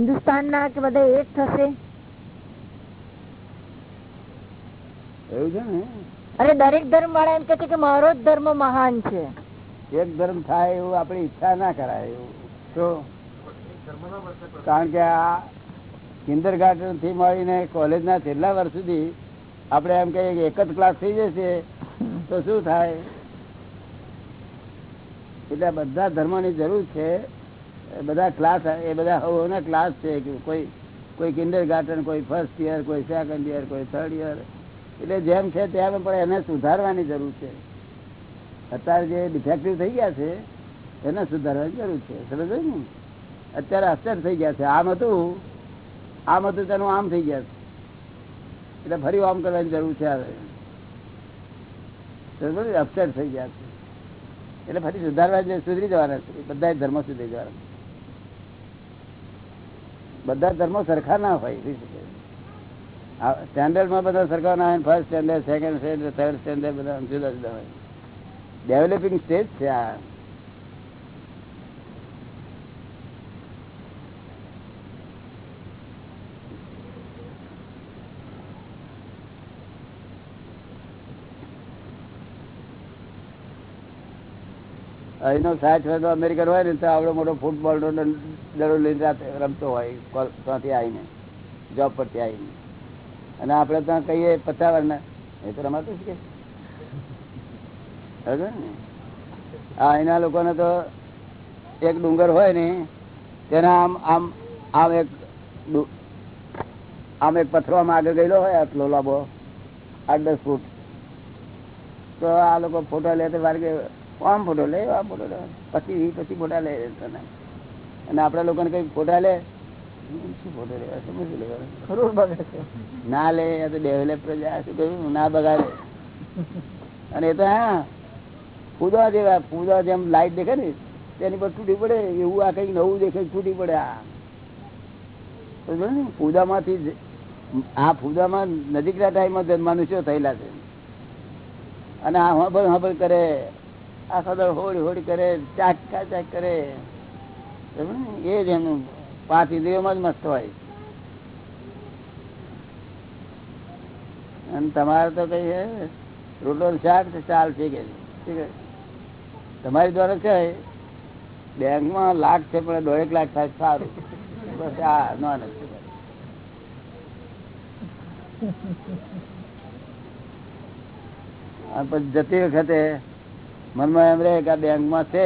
હિન્દુસ્તાન ના કે બધા એક થશે? એવું છે ને? અરે દરેક ધર્મ વાળા એમ કે છે કે મારો જ ધર્મ મહાન છે. એક ધર્મ થાય એવું આપણી ઈચ્છા ના કરાય એવું. તો? કારણ કે આ કિન્ડર ગાર્ડનથી મળીને કોલેજ ના છેલ્લા વર્ષ સુધી આપણે એમ કહીએ એક જ ક્લાસ થઈ જશે તો શું થાય? એટલે બધા ધર્મોની જરૂર છે બધા ક્લાસ એ બધા હવોના ક્લાસ છે કોઈ કોઈ કિન્ડર ગાર્ડન કોઈ ફર્સ્ટ યર કોઈ સેકન્ડ યર કોઈ થર્ડ યર એટલે જેમ છે તેમ, પણ એને સુધારવાની જરૂર છે. અત્યારે જે ડિફેક્ટિવ થઈ ગયા છે, એને સુધારવાની જરૂર છે. સમજ ને? અત્યારે અસર થઈ ગયા છે. આમ હતું આમ હતું તેનું આમ થઈ ગયા છે. એટલે ફરી આમ કરવાની જરૂર છે હવે. અપસેટ થઈ ગયા છે. એટલે ફરી સુધારવા સુધરી જવાના છે બધા ધર્મ સુધરી જવાના બધા ધર્મો સરખા ના હોય સ્ટેન્ડર્ડમાં બધા સરખા ના હોય first standard second standard third standard બધા જુદા જુદા હોય. ડેવલપિંગ સ્ટેજ છે આ. અહીંનો સાઠ વર્ષનો અમેરિકન હોય ને તો આવડો મોટો ફૂટબોલ નો દડો લઈને રમતો હોય ત્યાંથી આવીને જોબ પરથી આવીને. અને આપણે ત્યાં કહીએ પચાસ વર્ષના એ તો રમાતું સમજો ને? હા એના લોકોને તો એક ડુંગર હોય ને, તેના આમ આમ આમ એક આમ એક પથરો આમ આગળ ગયેલો હોય, આટલો લાંબો, આઠ દસ ફૂટ. તો આ લોકો ફોટો લે તો વાર કે આમ ફોટો લે, આમ ફોટો લે. પછી પછી ફોટા લે અને આપડા લોકોને કઈ ફોટા લે? આ તૂટી પડે. એવું આ કઈ નવું દેખે તૂટી પડે આ. ને પૂદામાંથી જ- આ પૂદામાં નજીકના ટાઈમમાં મનુષ્યો થયેલા છે. અને આ હબલ હબલ કરે. આખા હોળી હોડી કરે, ચાક ચાક કરે. એ જ એનું પાંચ ઇન્દ્રિયોમાં જ મસ્ત હોય. અને તમારે તો કઈ રોટલો શાક ચાલ છે કે તમારી દ્વારા છે? બેંકમાં લાખ છે, પણ દોઢેક લાખ થાય, સારું. બસ આ નોન પછી જતી વખતે મનમાં એમ રહે કે બેંકમાં છે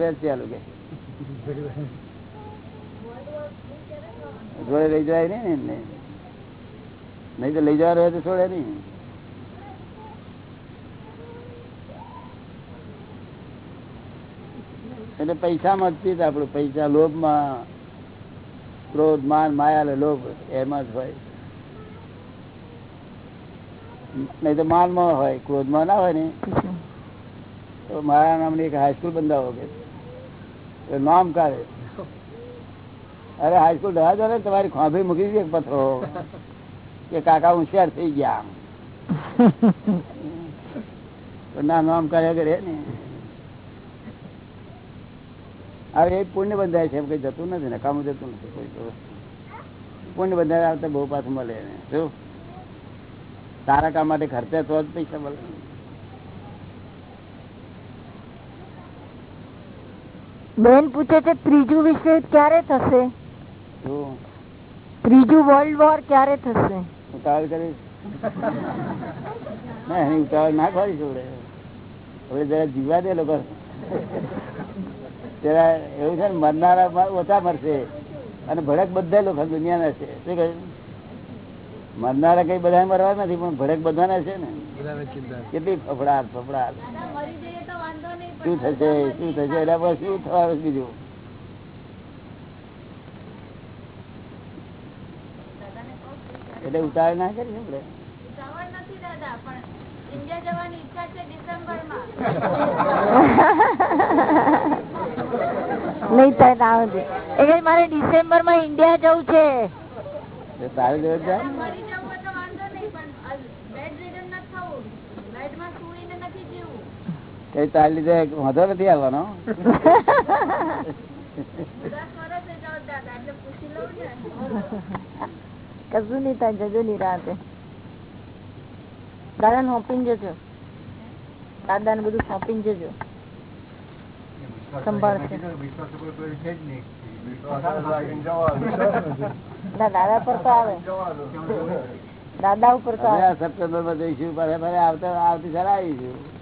વેચી આલું કે. જોડે લઈ જાય ને એમને. નહીં તો લઈ જવા રહે તો છોડે નઈ એટલે પૈસામાં જ ચિત્ત આપણું પૈસા, લોભમાં, ક્રોધ, માન, માયા લોભ એમાં જ હોય. નહીં તો માનમાં હોય, ક્રોધમાં ના હોય ને. તો મારા નામની એક હાઈસ્કૂલ બંધાવો કે નામ કાઢે. અરે હાઈસ્કૂલ રહ્યા છો તમારી ખોભી મૂકી દે પથરો કે કાકા હોશિયાર થઈ ગયા ના નામ કાઢ્યા કરે ને. હવે એ પુણ્ય બંધાય છે એમ કઈ જતું નથી ને કામ જતું નથી, કોઈ પુણ્ય બંધાય આવતા બહુ પાછું મળે શું સારા કામ માટે ખર્ચે તો જ પૈસા મળે. બેન પૂછે છે ત્રીજું વિશ્વ ક્યારે થશે? ત્રીજું વર્લ્ડ વોર ક્યારે થશે? ઉતાવળ કરીશ ના એની ઉતાવળ ના કરી જોડે હવે જરા જીવા દે લોકો. જરા એવું છે ને મરનારા મ- ઓછા મરશે. અને ભડક બધા લોકો દુનિયાના છે. શું કહ્યું? મરનારા કઈ બધા મરવા નથી પણ ભડક બધાના છે ને. કેટલી ફફડાટ ફફડાટ. શું થશે શું થશે? એના પર શું થવાનું બીજું? એટલે ઉતાવળ ના કરી આપણે? મારે ડિસેમ્બરમાં ઇન્ડિયા જવું છે. તારે જવું જાય કઈ તારી લીધે વાંધો નથી આવવાનો. કશું નહીં થાય જજો નિરાતે દાદા ને સોંપીને જજો. દાદા ને બધું સોંપીને જજો. દાદા પર તો આવે. દાદા ઉપર તો સપ્ટેમ્બરમાં જઈશું આવતી સર આવીશું.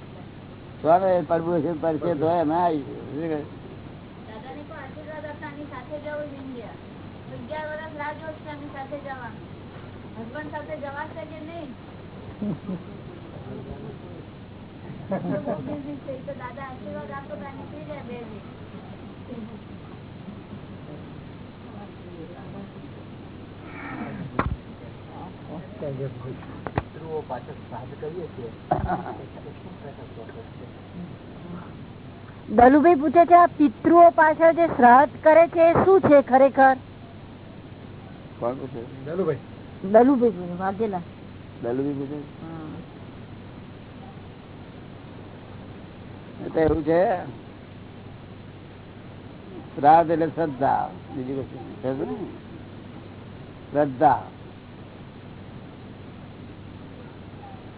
સ્વામે પરભુ પડશે તો અમે આવીશું શું કહે? દાદાને પાછળ આશીર્વાદ આપતા છીએ. દલુભાઈ પૂછે છે આ પિતૃઓ પાછળ જે શ્રાદ્ધ કરે છે એ શું છે ખરેખર? કોણ દલુભાઈ વાઘેલા. દલુભી પૂછે? એવું છે. શ્રાદ્ધ એટલે શ્રદ્ધા. બીજી વસ્તુ? શ્રદ્ધા.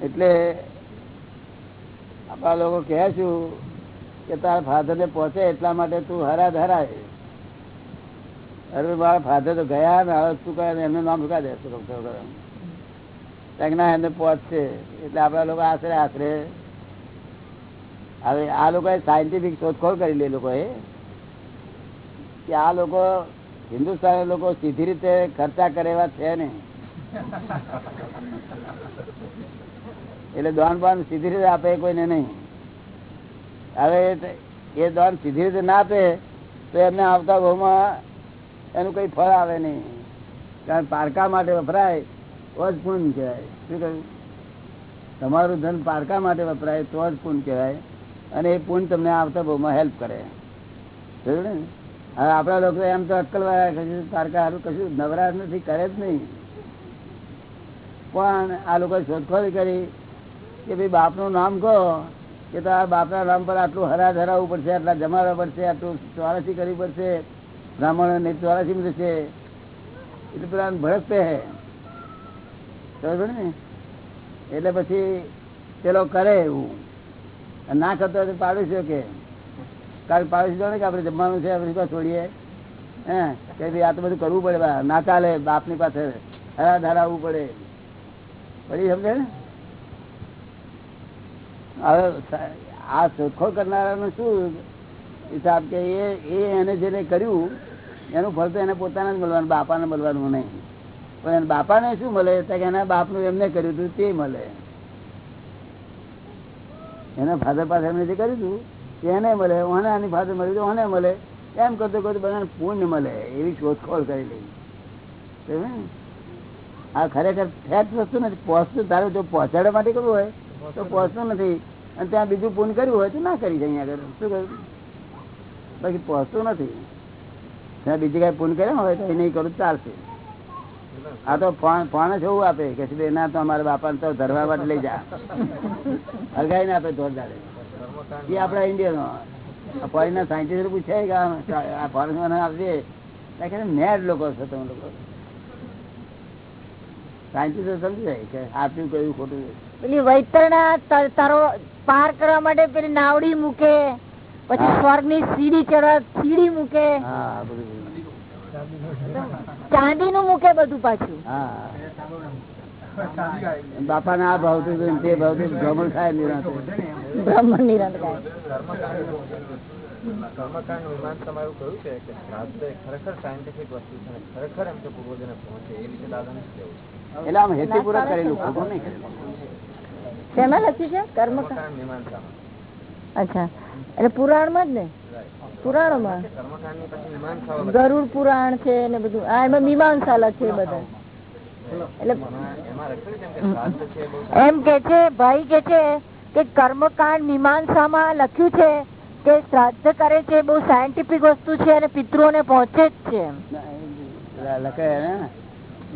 એટલે આપણા લોકો કહે છું કે તારા ફાધર ને પહોંચે એટલા માટે તું હરા ધરાય. અરે મારા ફાધર તો ગયા ને, હવે શું કહે એમનું નામ શું દે શું ના એમને પહોંચશે. એટલે આપણા લોકો આશરે આશરે. હવે આ લોકોએ સાયન્ટિફિક શોધખોળ કરી લે લોકોએ, કે આ લોકો હિન્દુસ્તાની લોકો સીધી રીતે ખર્ચા કરે એવા છે ને. એટલે દોન બાન સીધી રીતે આપે કોઈને નહીં. હવે એ દોન સીધી રીતે ના આપે, તો એમને આવતા ભાવમાં એનું કંઈ ફળ આવે નહીં. કારણ પારકા માટે વપરાય, તો જ પૂન કહેવાય. શું કહ્યું? તમારું ધન પારકા માટે વપરાય, તો જ પૂન કહેવાય. અને એ પૂન તમને આવતા ભાવમાં હેલ્પ કરે. ને? હવે આપણા લોકો એમ તો અક્કલ વાળા કશું પારકા હારું કશું નવરાશ નથી, કરે જ નહીં. પણ આ લોકોએ શોધખોળ કરી કે ભાઈ બાપનું નામ કહો કે તો આ બાપના નામ પર આટલું હરા ધરાવવું પડશે, આટલા જમાડવા પડશે, આટલું ચોરાસી કરવી પડશે બ્રાહ્મણો ને ચોરાસી મળશે એટલે પેલા ભડક હે. ને એટલે પછી પેલો કરે એવું. ના કરતો પાડોશીઓ કે કાલે પાડોશી જાણે કે આપણે જમવાનું છે, આપણે છોડીએ? હે? કે ભાઈ આ તો બધું કરવું પડે ના ચાલે, બાપની પાસે હરા ધરાવવું પડે. પડી સમજે ને? હવે આ શોધખોળ કરનારાનું શું હિસાબ કે એ એ એને જેને કર્યું, એનું ફળ તો એને પોતાને જ મળવાનું, બાપાને મળવાનું નહીં. પણ એને બાપાને શું મળે? તો કે એના બાપનું એમને કર્યું હતું, તે મળે. એના ફાધર પાસે એમને જે કર્યું હતું તેને મળે. ઓને આની ફાધર મળ્યું ઓને મળે. એમ કરતો કરતો બધાને પુણ્ય મળે, એવી શોધખોળ કરી લઈ. આ ખરેખર ફેક્ટ વસ્તુ નથી. પહોંચતું તારું જો પહોંચાડવા માટે કરવું હોય તો પહોંચતો નથી. અને ત્યાં બીજું પૂન કર્યું હોય તો ના કરી જાય આગળ. શું કહ્યું બાકી પહોંચતું નથી. ત્યાં બીજી કઈ પૂન કર્યા હોય તો એ નહીં કરું ચાલશે. આ તો ફોન જ એવું આપે. કે છે, ના તો અમારા બાપાને તો ધરવા માટે લઈ જા. હરગાઈ આપે જોરદારે એ આપણા ઇન્ડિયનો ફોરેનના સાયન્ટિસ્ટ પૂછાય કે આ- ફોરેન આપજે મેડ લોકો છો તમે લોકો. સાયન્ટિસ્ટ સમજી જાય કે આપ્યું કયું ખોટું. પેલી વૈતરણા તારો પાર કરવા માટે પેલી નાવડી મૂકે પછી સ્વર્ગની સીડી ચડવા સીડી મૂકે. ચાંદી નું મૂકે બધું પાછું. બાપા બાપાને આ ભાવતું તે ભાવતું ભ્રમણ થાય નિરાંત નિરાંતે. નિરાંત કર્મકાંડ કહ્યું છે? કે ખરેખર સાયન્ટિફિક વસ્તુ છે ખરેખર એમ કે પૂર્વજોને પહોંચે એ રીતે દાદાનું શું કહેવું છે? એટલે આમ હેતુપૂર્વક કરેલું ખોટું નહીં કરેલું. શેમાં લખ્યું છે? કર્મ અચ્છા. એટલે પુરાણમાં જ ને? પુરાણો માં ગરુડ પુરાણ છે ને બધું. આ એમાં મીમાંસા લખે બધા. એટલે એમાં કે છે ભાઈ કે છે કે કર્મકાંડ મીમાંસામાં લખ્યું છે કે શ્રાદ્ધ કરે છે બહુ સાયન્ટિફિક વસ્તુ છે અને પિતૃઓને પહોંચે જ છે એમ. લખે ને?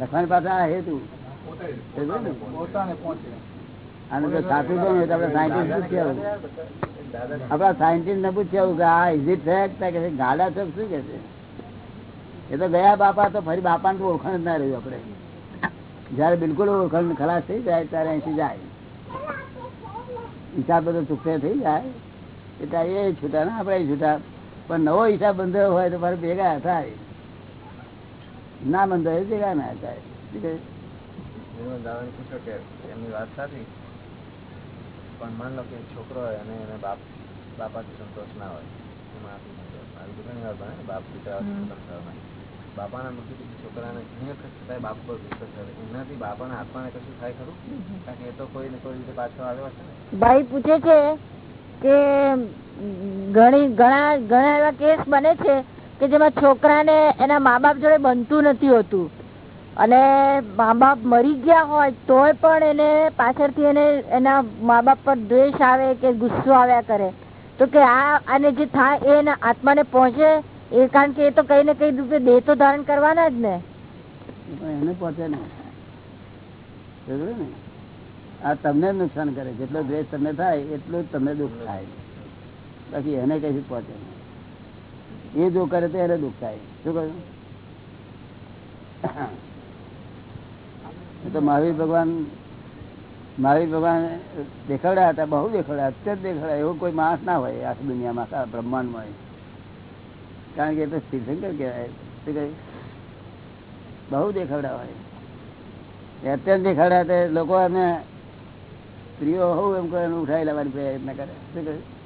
લખવાની પાસે આ હેતુ. સમજ્યો ને? આને જો સાચું કહું તો આપણે સાયન્ટિસ્ટ પૂછ્યા આપડા સાયન્ટિસ્ટ ને પૂછ્યા કે આ ઇઝ ઇટ ફેક્ટ કે ગાડા છો શું કે છે? એ તો ગયા બાપા તો ફરી બાપા તો ઓળખાણ જ ના રહ્યું આપડે જયારે બિલકુલ ઓળખાણ ખલાસ થઈ જાય ત્યારે અહીંથી જાય. હિસાબ બધો ચૂકતે થઈ જાય. એટલે એ છૂટા ને આપડે છૂટા. પણ નવો હિસાબ બંધ હોય તો ફરી ભેગા થાય. ના બંધાયો ભેગા ના થાય શું કહ્યું? દાદાને પૂછ્યો કે એમની વાત સાચી? પણ માન લો કે છોકરો હોય અને એને બાપ બાપાથી સંતોષ ના હોય. એમાં આપી સંતોષ આવી તો ઘણી વાર બને ને, બાપ પિતા સંતોષ બાપાના મુખી પછી છોકરાને ઘણી વખત છતાંય બાપ પર વિશ્વાસ કરે. એનાથી બાપાના આત્માને કશું થાય ખરું? કારણ કે એ તો કોઈ ને કોઈ રીતે પાછો આવ્યો હશે ને? ભાઈ પૂછે છે કે ઘણી ઘણા ઘણા એવા કેસ બને છે કે જેમાં છોકરાને એના મા બાપ જોડે બનતું નથી હોતું. અને મા બાપ મરી ગયા હોય તોય પણ એને પાછળથી એને એના મા બાપ પર દ્વેષ આવે કે ગુસ્સો આવ્યા કરે. તો કે આ, આને જે થાય એના આત્માને પહોંચે, એ કારણ કે એ તો કઈ ને કઈ રૂપે દેહ તો ધારણ કરવાના જ ને. એને પહોંચે ને આ તમને નુકસાન કરે. જેટલો દ્વેષ તમને થાય, એટલું જ તમને દુઃખ થાય. બાકી એને કઈ પહોંચે? નહીં એ જો કરે તો એને દુઃખ થાય. શું કહ્યું? તો મહાવીર ભગવાન મહાવીર ભગવાન દેખાડ્યા હતા, બહુ દેખાડ્યા અત્યંત દેખાડ્યા એવો કોઈ માણસ ના હોય આખી દુનિયામાં, આખા બ્રહ્માંડમાં હોય. કારણ કે એ તો તીર્થંકર કહેવાય. શું કહ્યું? બહુ દેખાડ્યા હોય. અત્યંત દેખાડ્યા લોકો એમને સ્ત્રીઓ હોવ એમ કરે ઉઠાવી લેવાની પ્રયત્ન કરે. શું કહ્યું?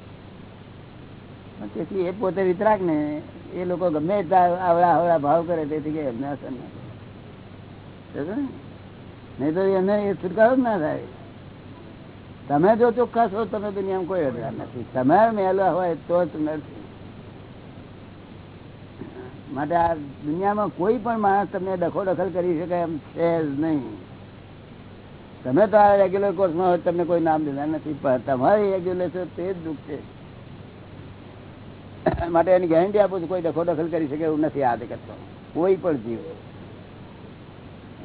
તેથી એ પોતે વિતરાક ને એ લોકો ગમે આવડા આવડા ભાવ કરે તેથી કે એમને અસર ના થાય. નહીં તો એમને એ છુટકારો જ ના થાય. તમે જો ચોખ્ખા છો, તમે દુનિયામાં કોઈ અધિકાર નથી. તમે મેલા હોય તો જ નથી. માટે આ દુનિયામાં કોઈ પણ માણસ તમને ડખો દખલ કરી શકે એમ છે જ નહીં. તમે તો આ રેગ્યુલર કોર્સમાં હોય તમને કોઈ નામ દેતા નથી, પણ તમારી રેગ્યુલર છો તે જ દુઃખ છે. માટે એની ગેરંટી આપું છું કોઈ દખો દખલ કરી શકે એવું નથી આ કરતો કોઈ પણ જીવ.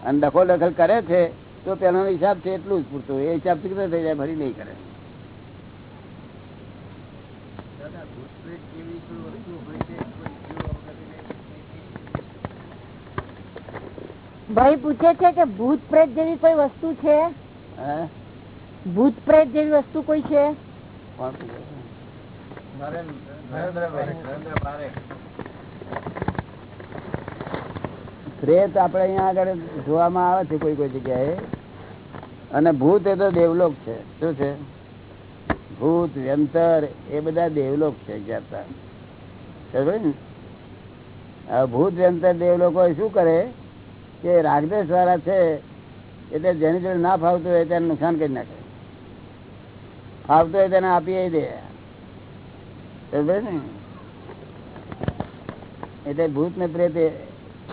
અને દખો દખલ કરે છે તો પેલાનો હિસાબ છે એટલું જ પૂરતું. એ હિસાબ ચૂકતો થઈ જાય ફરી નહીં કરે. ભાઈ પૂછે છે કે ભૂત પ્રેત જેવી કોઈ વસ્તુ છે? હે? ભૂત પ્રેત જેવી વસ્તુ કોઈ છે? પ્રેત આપણે અહીંયા આગળ જોવામાં આવે છે કોઈ કોઈ જગ્યાએ. અને ભૂત એ તો દેવલોક છે. શું છે? ભૂત, વ્યંતર એ બધા દેવલોક છે ભૂત, વ્યંતર, દેવલોકો શું કરે? કે રાગદેશ વાળા છે, એટલે જેની જોડે ના ફાવતું હોય તેને નુકસાન કરી નાખે. ફાવતું હોય તેને આપી દે. ને, એટલે ભૂત ને પ્રેત,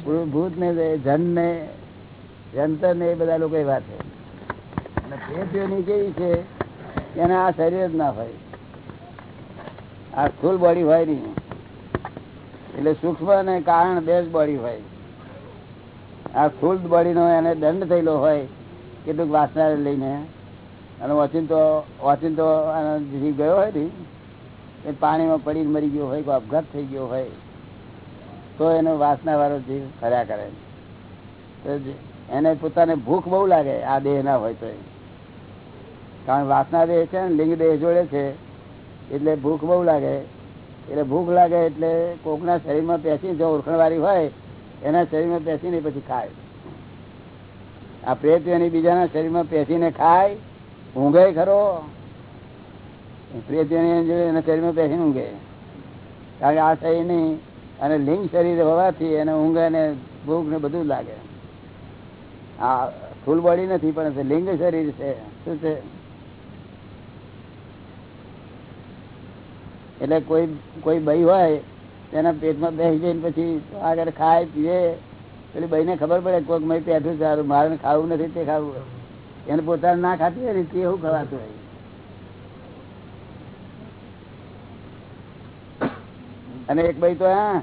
ભૂત ને, જન ને, જંતર ને એ બધા લોકો એવા છે. પ્રેતીઓની કેવી છે, એને આ શરીર જ ના હોય. આ સ્થૂલ બોડી હોય નહીં. એટલે સૂક્ષ્મ અને કારણ બે જ બોડી હોય. આ સ્થૂળ બોડીનો એને દંડ થયેલો હોય, કેટલુંક વાસના લઈને. અને ઓચિંતો આનો જીવ ગયો હોય ને એ પાણીમાં પડીને મરી ગયો હોય કોઈ અપઘાત થઈ ગયો હોય, તો એનો વાસના વાળો જીવ ફર્યા કરે તો એને પોતાને ભૂખ બહુ લાગે, આ દેહ ના હોય તો કારણ વાસના દેહ છે ને, લિંગ દેહ જોડે છે, એટલે ભૂખ બહુ લાગે. એટલે ભૂખ લાગે એટલે કોકના શરીરમાં પેસી જો ઓળખણવાળી હોય, એના શરીરમાં પેસીને પછી ખાય. આ પ્રેત એની બીજાના શરીરમાં પેસીને ખાય, ઊંઘે ખરો. એના શરીરમાં પેસીને ઊંઘે. કારણ કે આ શરીર નહીં, અને લિંગ શરીર હોવાથી એને ઊંઘ ને ભૂખ ને બધું લાગે. આ ફૂલ બોડી નથી, પણ લિંગ શરીર છે. શું છે? એટલે કોઈ કોઈ બઈ હોય, તેના પેટમાં બેસી જઈને પછી આગળ ખાય પીએ પેલી બહીને ખબર પડે કોઈક મેં પેઠું સારું, મારે ખાવું નથી તે ખાવું. એને પોતાને ના ખાતી હોય ને તે એવું ખવાતું હોય. અને એક ભાઈ તો હા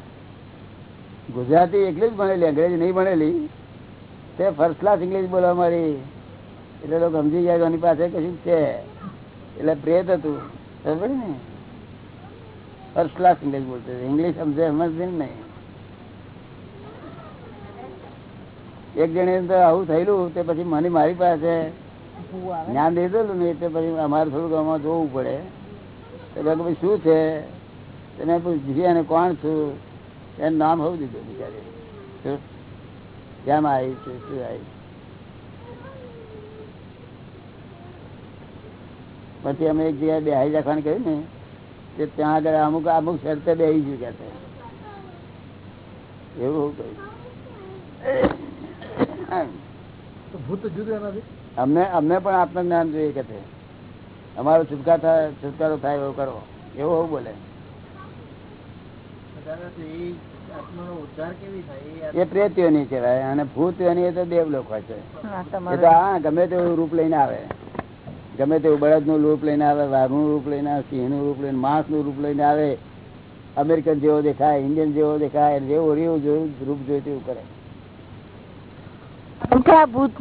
ગુજરાતી એકલી જ ભણેલી અંગ્રેજી નહીં ભણેલી. તે ફર્સ્ટ ક્લાસ ઇંગ્લિશ બોલવા મળી એટલે લોકો સમજી ગયા એની પાસે કશું છે. એટલે પ્રેત હતું. સમજે ને? ફર્સ્ટ ક્લાસ ઇંગ્લિશ બોલતો ઇંગ્લિશ સમજે સમજતી નહીં. એક જણે તો આવું થયેલું તે પછી મને મારી પાસે જ્ઞાન દીધેલું ને એટલે પછી અમારે થોડુંક આમાં જોવું પડે. તો કીધું, શું છે? તો મેં પૂછ્યું અને કોણ છું? એનું નામ હોવું દીધું બિચારી. કેમ આવી છું? શું આવી પછી અમે એક જગ્યાએ બેહાઈ રાખવાનું કહ્યું ને તે ત્યાં આગળ અમુક અમુક શરતે બેહી ગયું કે એવું કહ્યું અમને અમને પણ આત્મજ્ઞાન જોઈએ કે અમારો છુટકા થાય છુટકારો થાય એવો કરો એવો એવું બોલે. એ પ્રેત્યોની કહેવાય અને ભૂત્યોની એ તો દેવલોક હોય છે. એ તો હા ગમે તેવું રૂપ લઈને આવે. ગમે તેવું બળદનું રૂપ લઈને આવે વાઘનું રૂપ લઈને આવે સિંહનું રૂપ લઈને માણસનું રૂપ લઈને આવે. અમેરિકન જેવો દેખાય ઇન્ડિયન જેવો દેખાય જેવું રેવું જોયું રૂપ જોયું તેવું કરે. ભૂત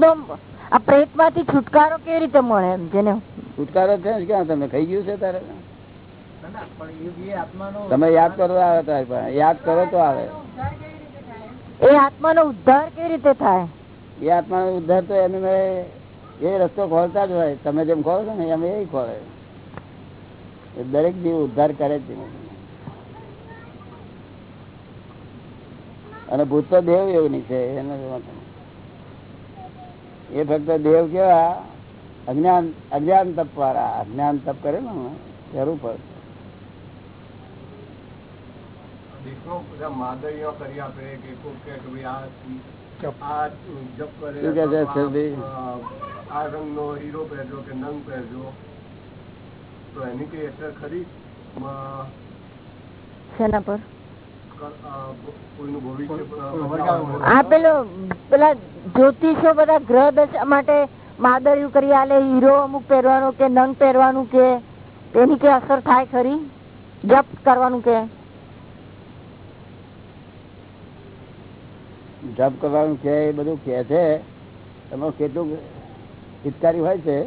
આ પ્રેતમાંથી છુટકારો કેવી રીતે મળે એમ જેને છુટકારો છે ક્યાં તમને ખાઈ ગયું છે તારે? તમે યાદ કરો આવે યાદ કરો તો આવે. એ આત્માનો ઉદ્ધાર કેવી રીતે થાય? એ આત્માનો ઉદ્ધાર તો એને એ રસ્તો ખોલતા જ હોય. તમે જેમ ખોલો છો ને એમ એ ખોલે. દરેક જીવ ઉદ્ધાર કરે જ અને ભૂત તો દેવ એવું છે એનો તો એ ફક્ત દેવ કેવા? અજ્ઞાન અજ્ઞાન તપ વાળા. અજ્ઞાન તપ કરે ને જરૂર પડે. શેના પર? આ પેલો પેલા જ્યોતિષો બધા ગ્રહ દશા માટે માદર્યું કરી આલે હીરો અમુક પહેરવાનું કે નંગ પહેરવાનું કે એની કે અસર થાય ખરી? જપ કરવાનું કે? જપ કરવાનું છે એ બધું કે છે, એમાં કેટલું હિતકારી હોય છે?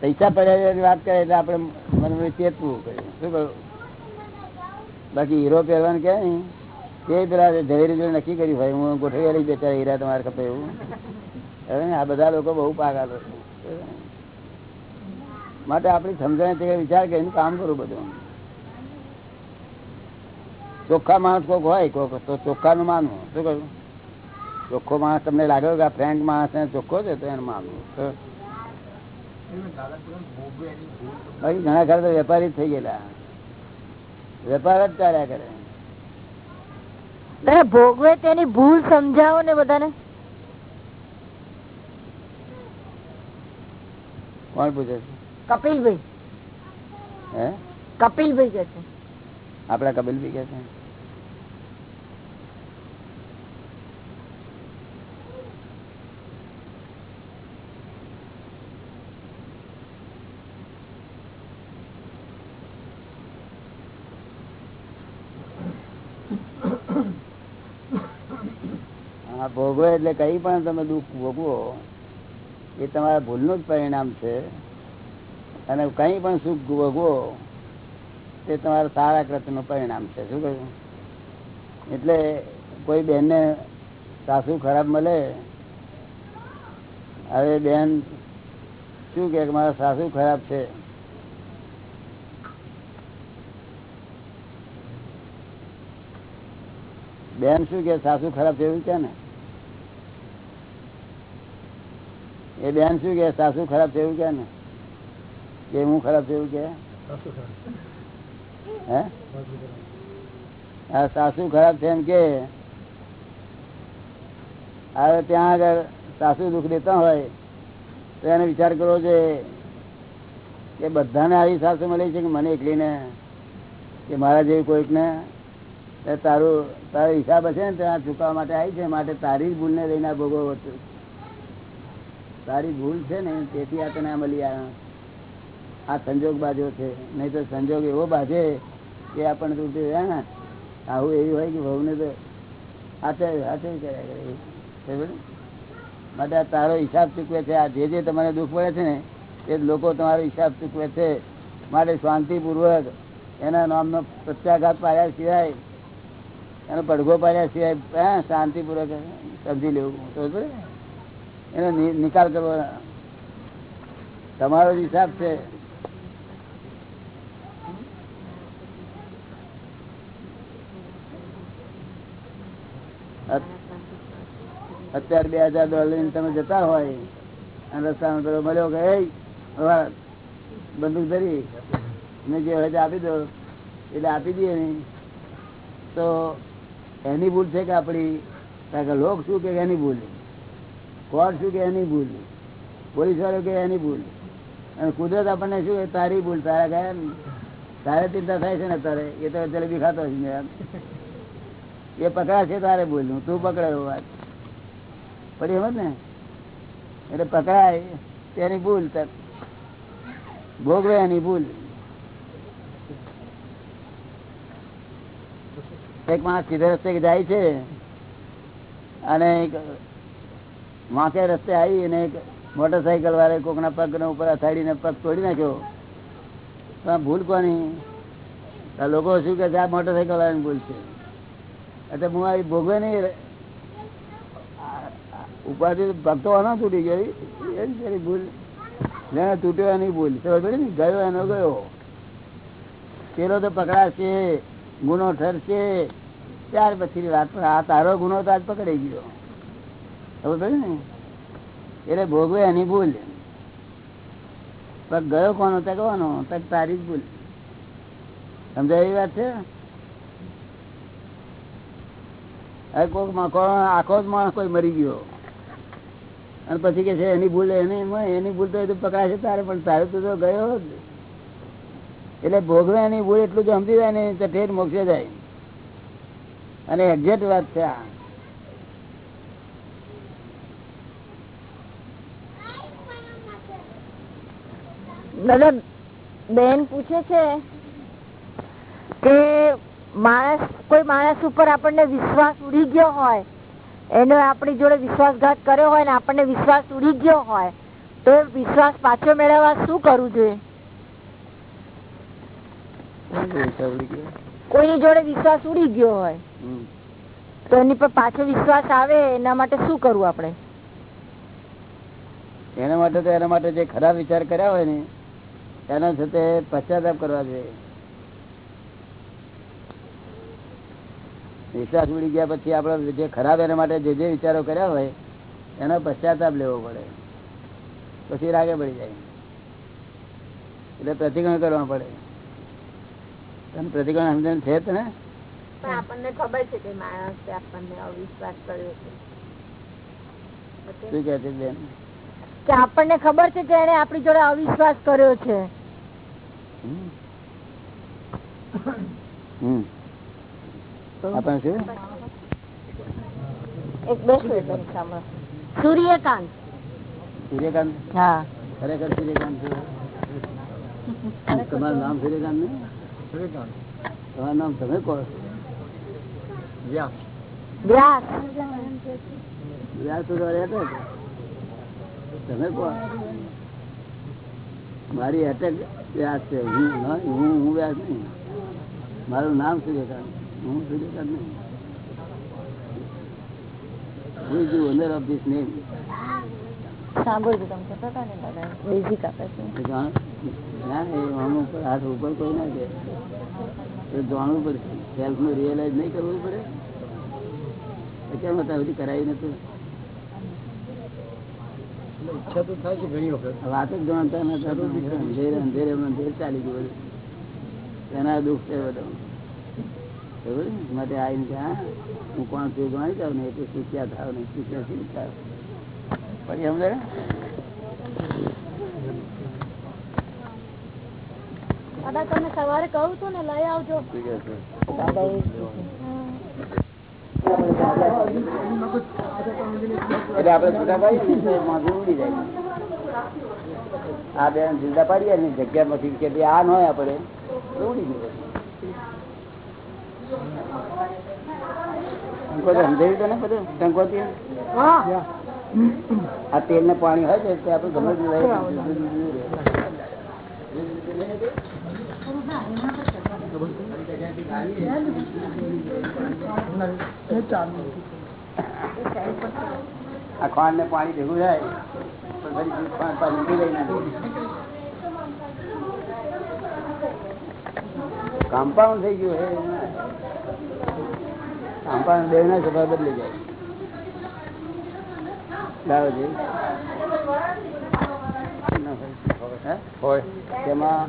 પૈસા પડ્યા વાત કરે એટલે આપણે મને ચેતવું કર્યું શું કહ્યું બાકી હીરો પહેરવાનું કે નહીં? તે પેલા ઝવેરી જોડે નક્કી કર્યું હોય, હું ગોઠવી લઈ બેચારા હીરા તમારે ખપે એવું. હવે આ બધા લોકો બહુ પાકા. માટે આપણી સમજણ વિચાર કરીને કામ કરું બધું. ચોખ્ખા માણસ કોક હોય કોક તો ચોખ્ખા નું માનવું. શું કહ્યું? ચોખ્ખો માણસ તમને લાગે કે આ ફ્રેન્ક માણસ ને ચોખ્ખો છે તો એને માનવું. બાકી ઘણા ખરા તો વેપારી થઈ ગયેલા. વેપાર જ ચાલ્યા કરે. ભોગવે તેની ભૂલ સમજાવો ને બધાને. કોણ પૂછે છે? કપિલભાઈ. હે? કપિલભાઈ કે છે. આપડા કબીલ બી કે છે. ભોગવો એટલે કઈ પણ તમે દુઃખ ભોગવો, એ તમારા ભૂલનું જ પરિણામ છે. અને કઈ પણ સુખ ભોગવો તે તમારા સારા કૃત્યનું પરિણામ છે. શું કહ્યું? એટલે કોઈ બેનને સાસુ ખરાબ મળે, હવે બેન શું કે મારા સાસુ ખરાબ છે? બેન શું કે સાસુ ખરાબ છે કે ને? એ બેન શું કે સાસુ ખરાબ છે કે ને? કે હું ખરાબ છે એવું કે આ સાસુ ખરાબ છે એમ કે. હવે ત્યાં આગળ સાસુ દુઃખ દેતા હોય, તો એને વિચાર કરવો છે કે બધાને આવી સાસુ મળી છે કે મને એકલીને કે મારા જેવી કોઈકને તારું, તારો હિસાબ હશે ને, ત્યાં ચૂકવવા માટે આવી છે, માટે તારી જ ભૂલને લઈને આ ભોગવો હતો તારી ભૂલ છે ને, તેથી આ તને મળી આવ્યા. આ સંજોગ બાજ્યો છે. નહીં તો સંજોગ એવો બાજે કે આપણને તો ને આવું એવું હોય કે વહુને તો હાથે હાથે કર્યા કરે? માટે તારો હિસાબ ચૂકવે છે. આ જે જે તમારે દુઃખ પડે છે ને, એ લોકો તમારો હિસાબ ચૂકવે છે. માટે શાંતિપૂર્વક એના નામનો પ્રત્યાઘાત પાડ્યા સિવાય, એનો પડઘો પાડ્યા સિવાય શાંતિપૂર્વક સમજી લેવું. તો એનો નિકાલ કરવો તમારો હિસાબ છે. અત્યારે બે હજાર ડોલર તમે જતા હોય અને રસ્તામાં મળ્યો કે બંદૂક ધરી ને જે હોય આપી દો, એટલે આપી દઈએ ને. તો એની ભૂલ છે કે આપણી કારણ કે લોક શું કે એની ભૂલ? કોર્ટ શું કે એની ભૂલ? પોલીસ વાળો કે એની ભૂલ? અને કુદરત આપણને શું કે, તારી ભૂલ, તારા ગયા તારે ચિંતા થાય છે ને તારે એ તો જલેબી ખાતો એમ. એ પકડાશે તારે બોલવું, તું પકડાયો વાત. પડી સમજ ને? એટલે પકડાય, તેની ભૂલ તક. ભોગવે એની ભૂલ. એક માણસ સીધે રસ્તે જાય છે અને એક વાંકે રસ્તે આવી અને એક મોટરસાયકલ વાળે કોકના પગ ઉપર અથાડીને પગ તોડી નાખ્યો. તો ભૂલ કોની? લોકો શું કે આ મોટરસાયકલ વાળાની ભૂલ છે. ભોગવે નહીં ઉપાધિ ભક્તો તૂટી ગયો ભૂલ. ના તૂટ્યો એની ભૂલ. ખબર ને? ગયો એનો ગયો. પેલો તો પકડાશે, ગુનો ઠરશે. ત્યાર પછી વાત આ તારો ગુનો તો આજ પકડાઈ ગયો. ખબર પડી ને? એટલે ભોગવે એની ભૂલ. પણ ગયો કોનો? કોનો તક તારી જ ભૂલ. સમજાય એવી વાત છે? આખો જ માણસ કોઈ મરી ગયો. અને પછી કે છે, એની ભૂલ, એની એની ભૂલ તો એ તો પકડાશે તારે, પણ તારે તો ગયો જ. એટલે ભોગવે એની ભૂલ એટલું જો સમજી જાય ને, તો ઠેર મોક્ષે જાય. અને એક્ઝેક્ટ વાત છે આ. દાદા બેન પૂછે છે કે માણસ, કોઈ માણસ ઉપર આપણને વિશ્વાસ ઉડી ગયો હોય, એનો આપણી જોડે વિશ્વાસઘાત કર્યો હોય ને આપણને વિશ્વાસ ઉડી ગયો હોય, તો એ વિશ્વાસ પાછો મેળવવા શું કરવું જોઈએ? કોઈની જોડે વિશ્વાસ ઉડી ગયો હોય, તો એની પર પાછો વિશ્વાસ આવે, એના માટે શું કરવું આપણે? એના માટે તો એના માટે જે ખરાબ વિચાર કર્યા હોય ને, એના સાથે પશ્ચાતાપ કરવા જોઈએ. વિશ્વાસ ઉડી ગયા પછી આપણે જે ખરાબ એના માટે જે જે વિચારો કર્યા હોય એનો પશ્ચાતાપ લેવો પડે. પછી રાગે પડી જાય. એટલે પ્રતિક્રમણ કરવા પડે. પ્રતિક્રમણ સમજણ છે તને? આપણને ખબર છે કે માણસે આપણને અવિશ્વાસ કર્યો છે. શું કે છે બેન? કે આપણને ખબર છે કે એને આપણી જોડે અવિશ્વાસ કર્યો છે. હમ. આપણે શું સૂર્યકાંત. સૂર્યકાંત? હા. ખરેખર સૂર્યકાંત તમારું નામ સૂર્યકાંત. ને? તમારું નામ તમે કહો. છો વ્યાસ. તમે કહો. મારી અટક વ્યાસ છે. હું હું હું વ્યાસ નહીં. મારું નામ સૂર્યકાંત. હું સૂર્યકાંત નહીં. Who is the owner of this સાંભળજો તમે કહેતા ને દાદા બેઝિક આપે છે. ના, એ આમ હાથ ઉપર કોઈ ના દે એ જાણવું પડશે સેલ્ફનું રિયલાઇઝ નહીં કરવું પડે. કેમ હતા? બધી કરાવી નથી ઈચ્છા તો થાય છે ઘણી વખત. વાત જ જાણતા નથી અંધેરે અંધેરે અંધેર ચાલી ગયું બધું. એના દુઃખ છે બધું? માટે આવીને ત્યાં હું કોણ છું જાણી જાઉં ને એટલે શીખ્યા થાવ ને શીખ્યા શીખ્યા પછી સમજે દાદા તમે સવારે કહું છું ને લઈ આવજો. આપડે ઉડી જાય. આ બેન જુદા પાડીએ જગ્યા માંથી કે ભાઈ આ ન હોય આપડે ઉડી તો સમજાયું બધું? આ તેલ ને પાણી હોય છે તે આપડે ગમે આ ખાંડ ને પાણી ભેગું થાય પણ ફરી પાણી નીકળી દઈ કમ્પાઉન્ડ થઈ ગયું હે. કમ્પાઉન્ડ દેવ ના સ્વભાવ બદલી જાય. લાવો હે? તેમાં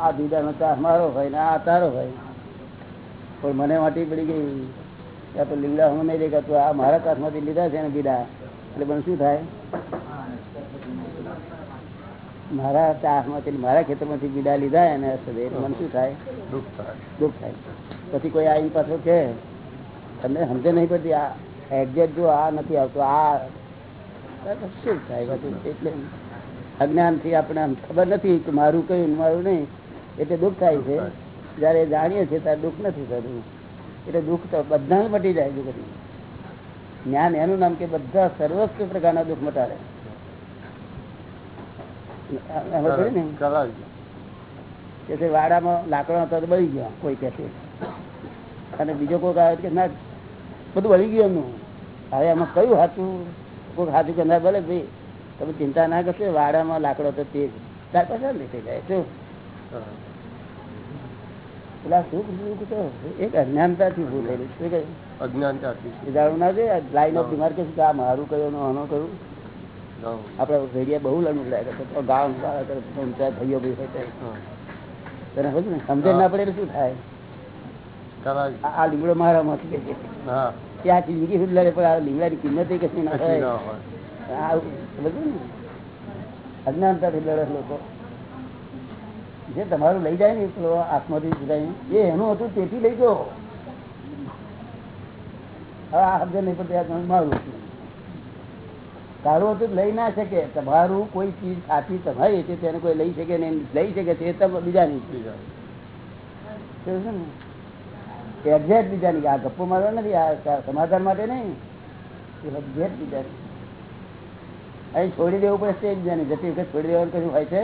આ દીદાનો ચાસ મારો ભાઈ ને આ તારો ભાઈ પણ મને માટી પડી ગઈ. ત્યાં તો લીંગડા હું નહીં દેખાતું. આ મારા કાસમાંથી લીધા છે ને બીડા. એટલે પણ શું થાય? મારા ચાસમાંથી મારા ખેતરમાંથી બીડા લીધા અને મન શું થાય? દુઃખ થાય. પછી કોઈ આવીને પાછો કે તમને સમજે નહીં પડતી આ એક્ઝેક્ટ જો આ નથી આવતું આ શું થાય બધું? એટલે અજ્ઞાનથી આપણે આમ ખબર નથી કે મારું કયું મારું નહીં. એટલે દુઃખ થાય છે. જયારે જાણીએ છીએ ત્યારે દુઃખ નથી થતું. એટલે દુઃખ તો બધા મટી જાય છે બધું. જ્ઞાન એનું નામ કે બધા સર્વસ્વ પ્રકારના દુઃખ મટાડે. કે વાડામાં લાકડો હતો તો બળી ગયો કોઈ કે અને બીજો કોઈક આવે કે ના બધું બળી ગયું એમનું. હવે એમાં કયું સાચું કોઈક હાથું કે ના ભલે ભાઈ તમે ચિંતા ના કરશો વાડામાં લાકડો તો તે પાછા પછી નીકળી જાય શું? પેલા સુખ દુઃખ તો એક અજ્ઞાનતાથી ભૂલેલું શું કહ્યું? અજ્ઞાનતાથી. ના છે લાઈન ઓફ ડિમાર્કેશન કે આ મારું કયું આનું કયું? આપણે ભેડિયા બહુ છે તો ગામ. તને ખબર ને? સમજણ ના પડે શું થાય? આ લીમડો મારા માંથી ત્યાં જિંદગી સુધી લડે પણ આ લીમડાની કિંમત કશું ના થાય ના ને? અજ્ઞાનતાથી લડે લોકો. જે તમારું લઈ જાય ને પેલો આત્માથી જુદાઈ એ એનું હતું તેથી લઈ ગયો. હવે આ શબ્દ નહીં પણ આ મારું તારું હતું લઈ ના શકે. તમારું કોઈ ચીજ સાચી તમારી છે તેને કોઈ લઈ શકે નહીં. લઈ શકે છે તમે બીજાની સમજ્યું એક્ઝેક્ટ બીજાની. આ ગપ્પો મારવા નથી, આ સમાધાન માટે નહીં. એક્ઝેક્ટ બીજાની. અહીં છોડી દેવું પડે છે બીજાની જતી વખત છોડી દેવાનું કશું હોય છે?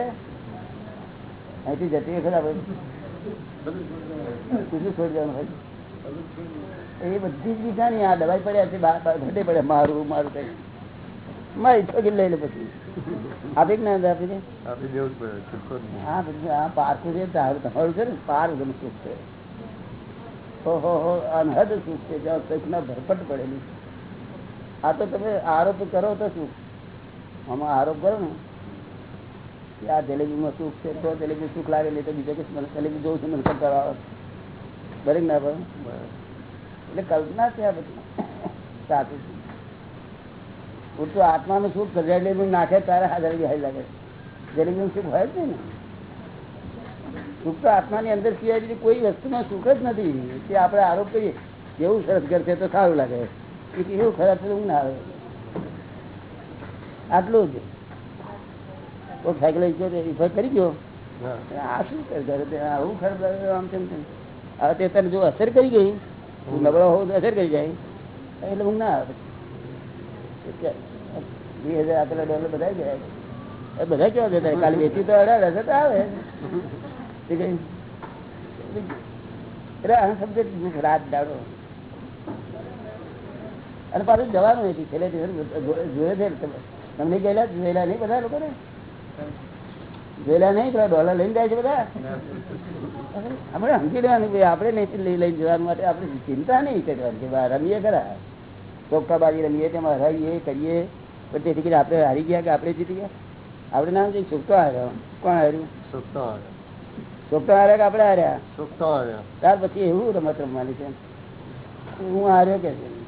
અહીંથી જતી વખત આપણે કશું છોડી દેવાનું હોય? એ બધી જ બીજાની આ દવાઈ પડ્યા છે. ઘટે પડે મારું મારું કઈ. મારી લઈ લે પછી. આપી ના આપી દે પડે હા આ પારખું છે તમારું છે ને પાર સુખ છે. ઓહો હો અનહદ સુખ છે જ્યાં સુખના ભરપટ પડેલી. આ તો તમે આરોપ કરો તો સુખ આમાં આરોપ કરો ને. કે આ જલેબીમાં સુખ છે તો જલેબી સુખ લાગે નહીં તો બીજો કે મને જલેબી જોઉં છું મને કંટાળો આવે. બરેક ના ભાઈ? એટલે કલ્પના છે આ બધી. સાચું છે. પૂરતું આત્માનું સુખ જલેબી નાખે ત્યારે હાજર જલેબી લાગે. જલેબી સુખ હોય જ નહીં ને. સુખ તો આત્માની અંદર સિવાય બીજી કોઈ વસ્તુમાં સુખ જ નથી. તે આપણે આરોપ કરીએ કેવું સરસ ઘર છે તો સારું લાગે. એ કેવું ખરાબ છે ઊંઘ ના આવે. આટલું જ. કોઈ સાયકલ રિફર કરી ગયો આ શું કરે આવું ખરાબ લાગે આમ તેમ તેમ. હવે તે તને જો અસર કરી ગઈ નબળો હોવ તો અસર કરી જાય. એટલે ઊંઘ ના આવે. પાછું જવાનું નથી છેલ્લે જોયે છે ને તમને ગયેલા? જોયેલા નહીં બધા લોકો જોયેલા નહીં, પેલા ડોલર લઈને જાય છે બધા? આપણે સમજી લેવાનું આપડે નહીં લઈ લઈને જવા માટે આપણે ચિંતા નહીં કરવાની કે રમીએ ખરા. ચોખ્ખાબાજી રમીએ તેમાં હરાવીએ કરીએ. પણ તેથી કરીને આપણે હારી ગયા કે આપણે જીતી ગયા? આપણે નામ છે સુખતો હાર્યો. કોણ હાર્યું? સુખતો હાર્યો. સુખતો હાર્યા કે આપણે હાર્યા? સુખતો હાર્યો. ત્યાર પછી એવું રમત રમવાની છે. હું હાર્યો કે છે?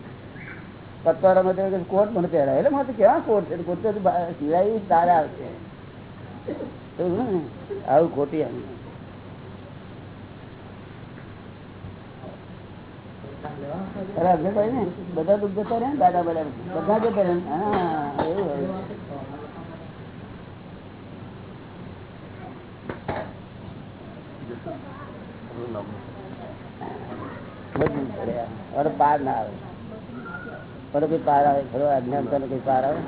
પત્તો રમત કે કોટ મને પહેરાય. એટલે મારે કેવા કોટ છે? કોટ તો સિવાય તારા આવશે. આવું ખોટી આવું. ખોટી આમ અરે અભયભાઈ ને, બધા દુઃખ જતા રહ્યા ને, દાદા બધા બધા જતા રહ્યા ને. હા, એવું હોય. એનું નામ બધું પડે આમ. હવે પાર ના આવે. પણ કઈ પાર આવે, ખરો અજ્ઞાનતા કઈ પાર આવે.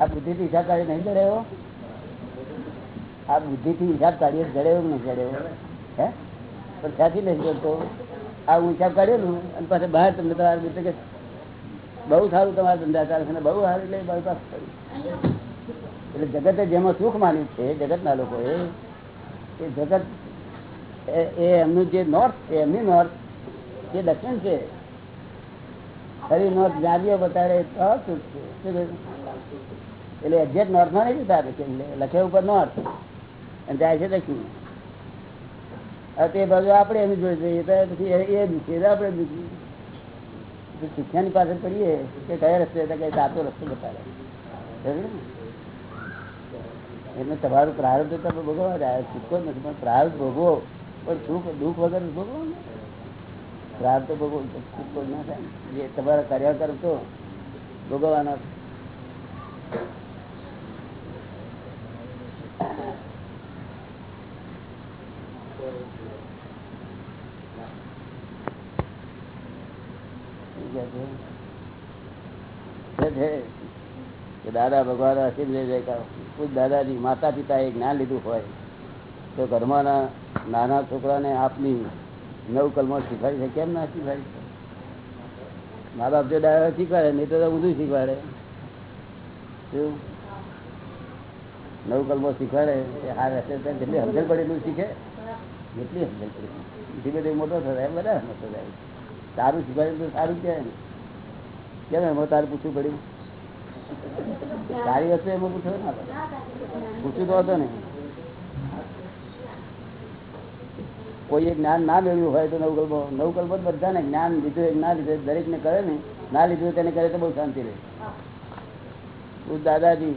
આ બુદ્ધિ થી ઈચ્છાકારી નહીં કરે એવો? આ બુદ્ધિ થી હિસાબ કાઢીએ જડ્યો કે નહીં જડ્યો હે? પણ ત્યાંથી નથી જડતો આ હિસાબ કાઢેલું અને પાછા બહાર તમને તમારા મિત્ર કે બહુ સારું તમારા ધંધા ચાલે છે બહુ સારું એટલે બાયપાસ કર્યું. એટલે જગતે જેમાં સુખ માન્યું છે, જગતના લોકોએ, એ જગત એ- એ એમનું જે નોર્થ છે, એમની નોર્થ જે દક્ષિણ છે ખરી નોર્થ જાદીઓ બતાડે તો સુખ છે? એટલે એક્ઝેક્ટ નોર્થમાં નહીં જતા લખે ઉપર નોર્થ અને જાય છે દક્ષિણ. તે બાજુ આપણે એની જોઈ જઈએ પછી એ- દુખીએ આપણે દુખીએ. શિક્ષાની પાછળ પડીએ કે કયા રસ્તે કઈ સાચો રસ્તો બતાવે. એટલે તમારું પ્રારબ્ધ તમે ભોગવવા જ છૂટકો નથી, પણ પ્રારબ્ધ ભોગવો. પણ સુખ, દુઃખ વગર ભોગવો ને? પ્રારબ્ધ તો ભોગવો છૂટકો ના થાય તમારા કર્યા કરો ભોગવવાના શું કહે છે? છે છે દાદા ભગવાન દાદાજી માતા પિતા એ જ્ઞાન લીધું હોય તો ઘરમાં નાના છોકરાને આપની નવ કલમો શીખવાડી છે કેમ ના શીખવાડી મા બાપ જો દાદા શીખવાડે, નહીં તો ઊંધું શીખવાડે. શું? નવ કલમો શીખવાડે આ રસ્તે જેટલી હમઝલ પડેલું શીખે. જેટલી હમઝલ પડેલું ધીમે ધીમે મોટો થતા બધા મોટો થાય. સારું શીખવાડે તો સારું કહેવાય કેમ એમાં તારે પૂછવું પડ્યું? તારી હશે એમાં પૂછો ને પૂછ્યું તો હતો ને. કોઈ જ્ઞાન ના મેળવ્યું હોય તો નવકલ્પો નવકલ્પો બધાને જ્ઞાન લીધું એક ના લીધું દરેકને કરે ને, ના લીધું તેને કરે તો બહુ શાંતિ રહે. હું દાદાજી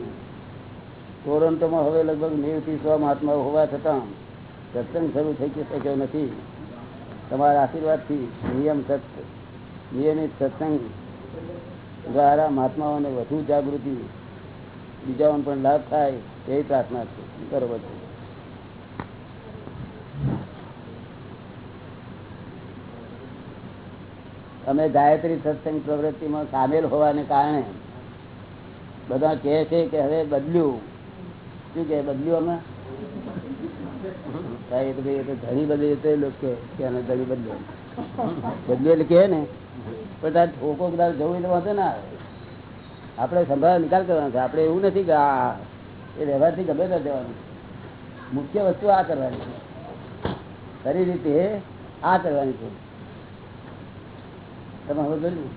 ટોરન્ટોમાં હવે લગભગ નેવથી સો મહાત્મા હોવા છતાં સત્સંગ શરૂ થઈ શક્યો નથી. તમારા આશીર્વાદથી નિયમ સત્ નિયમિત સત્સંગ દ્વારા મહાત્માઓને વધુ જાગૃતિ, બીજાઓને પણ લાભ થાય એવી પ્રાર્થના છે. બરોબર અમે ગાયત્રી સત્સંગ પ્રવૃત્તિમાં સામેલ હોવાને કારણે બધા કહે છે કે હવે બદલ્યું. શું કે બદલ્યું અમે ધણી બદલી તો લોકો કે અમે ધણી બદલ્યું બદલ્યું એટલે કહે ને? પણ તારે ઠોકો કદાચ જવું એટલે વાંધો ના આપણે સંભાળ નિકાલ કરવાનો છે. આપણે એવું નથી કે આ એ વ્યવહારથી ગમે ત્યાં જવાનું. મુખ્ય વસ્તુ આ કરવાની છે. ખરી રીતે આ કરવાની છે. તમે હવે જોયું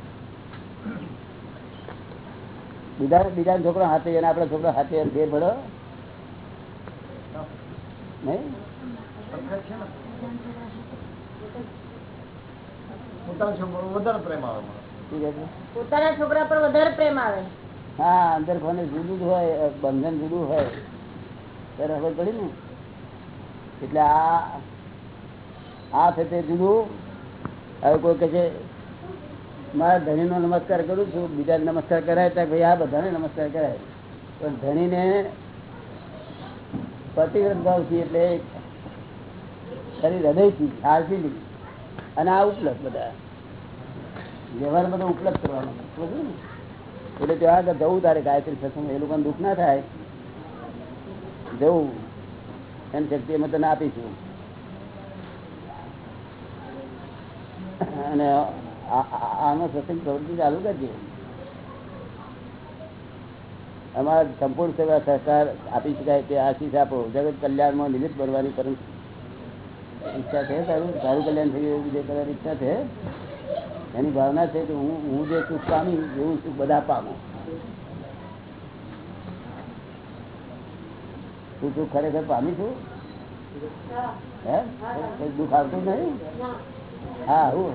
બીજા બીજા છોકરો હાથે અને આપણા છોકરો હાથે બે ભળો નહીં? વધારે પ્રેમ આવે છે? પોતાના છોકરા પર વધારે પ્રેમ આવે. હા અંદર કોને જુદું જ હોય બંધન જુદું હોય. ત્યારે ખબર પડી ને. એટલે આ આ છે તે જુદું. હવે કોઈ કહે છે મારા ધણી નો નમસ્કાર કરું છું. બીજા નમસ્કાર કરાય ત્યાં ભાઈ આ બધાને નમસ્કાર કરાય. પણ ધણીને ભાવ ભાવથી એટલે ખરી હૃદયથી હારથી અને આ ઉપલબ્ધ બધા. વ્યવહાર બધો ઉપલબ્ધ કરવાનો. એટલે ત્યાં આગળ જવું તારે ગાયત્રી સત્સંગ એ લોકોને દુઃખ ના થાય. જવું. એમ શક્તિ અમે તને આપીશું. અને આનો સત્સંગ પ્રવૃત્તિ ચાલુ કરજે. અમારા સંપૂર્ણ સેવા સહકાર આપી શકાય તે આશીષ આપો. જગત કલ્યાણમાં નિમિત્ત બનવાની પરમ ઈચ્છા છે, તારું તારું કલ્યાણ થઈ એવું જે કરવાની ઈચ્છા છે. એની ભાવના છે કે હું હું જે સુખ પામી, એવું સુખ બધા પામું. તું સુખ ખરેખર પામી છું? હે? દુઃખ આવતું નહીં? હા, હું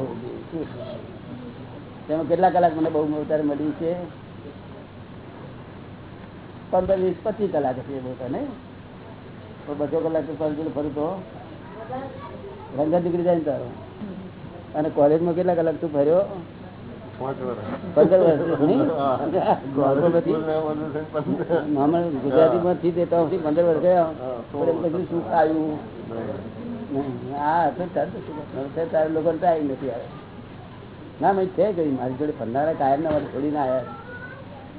તેમાં કેટલા કલાક મને બહુ અત્યારે મળ્યું છે? પંદર વીસ, પચીસ કલાક છે બધા નહીં? બસો કલાક તો ફરું ફરું તો. રંગત નીકળી જાય ને તારો. અને કોલેજમાં કેટલા કલાક તું ફર્યો? ગુજરાતી માંથી પંદર વર્ષ. ગયા પછી સુખ આવ્યું? હા તો ચાલતું સુખ. લોકો ટાઈમ નથી આવે. ના મેં છે કઈ મારી જોડે ફરનારા કાયમ ના માટે છોડીને આવ્યા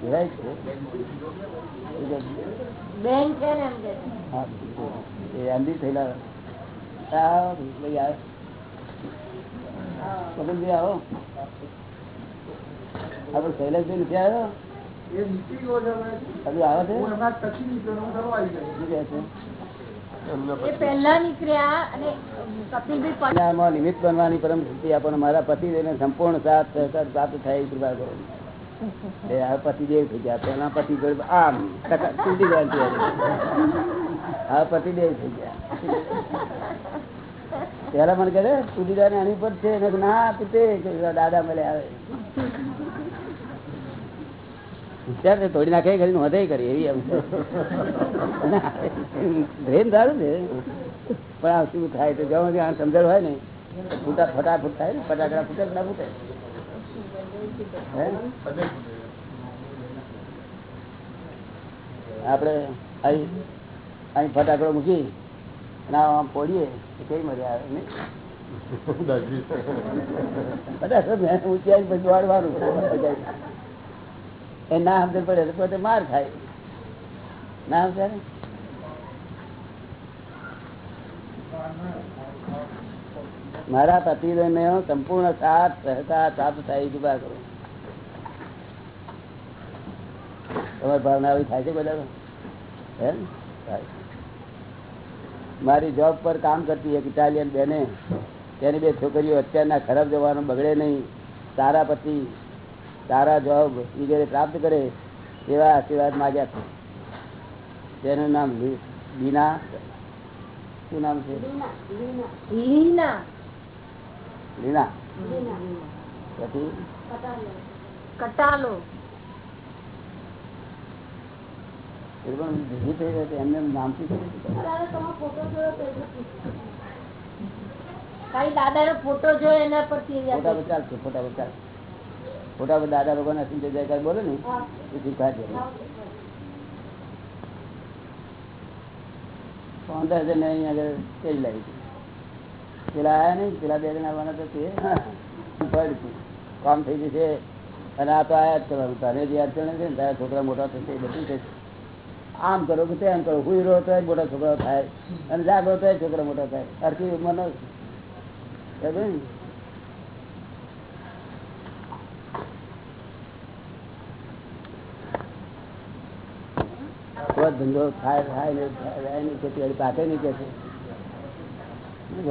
કહેવાય છે. બેન છે ને એમ હા, એ આંધી થયેલા. નિમિત્ત બનવાની પરમ સ્થિતિ આપણને મારા પતિદેવને સંપૂર્ણ સાથ સહકાર પ્રાપ્ત થાય એ કૃપા કરો પતિદેવ થઈ ગયા પેલા પતિ આમ તૂટી ગયા આ પતિદેવ થઈ ગયા પેલા મને કહે જાય એની પર છે? ના પીતે દાદા મળે આવે. તોડી નાખે કરી નોંધે કરી, એવી એમ. ધ્રેન સારું છે. પણ આ શું થાય તો જવા ત્યાં સમજણ હોય ને, ફૂટા ફટાફટ થાય ને, ફટાકડા ફૂટે ના ફૂટે? હે? આપણે અહીં ફટાકડો મૂકી અને આમ પોડીએ કઈ મજા આવે, નહીં? પોતે માર ખાય. મારા પતિને સંપૂર્ણ સાથ સહતા પ્રાપ્ત થાય કૃપા કરો. તમારી ભાવના આવી થાય છે બધા હે? ને? મારી જોબ પર કામ કરતી એક ઇટાલિયન બેને તેની બે છોકરીઓ અત્યારના ખરાબ જવાનો બગડે નહીં સારા પતિ સારા જોબ વગેરે પ્રાપ્ત કરે એવા આશીર્વાદ માગ્યા છે. તેનું નામ બીના શું નામ છે? લીના પછી? કટાલો. એ પણ ભેગી થઈ ગઈ એમને નામથી શું કીધું? ખાલી દાદા ફોટો જોયો એના પરથી ફોટા પર ચાલશે ફોટા પર ચાલશે. ફોટા પર દાદા ભગવાન અસીમ જયકાર બોલે ને એ પંદર આગળ લાવી. પેલા આયા નહીં પેલા બે જણ આવવાના તો તે પડતું કામ થઈ જશે. અને આ તો આયા જ કરવાનું. તારે જે અડચણ છે ને તારા છોકરા મોટા થશે એ બધું થશે. આમ કરો કે તેમ કરો. હુઈ રહો તો મોટા છોકરા થાય. અને જાગો તો છોકરા મોટા થાય. અરખી ઉંમરનો સમજ્યો ને? તો જ ધંધો થાય થાય ને થાય ને ખેતીવાડી પાકે નહીં કે છે.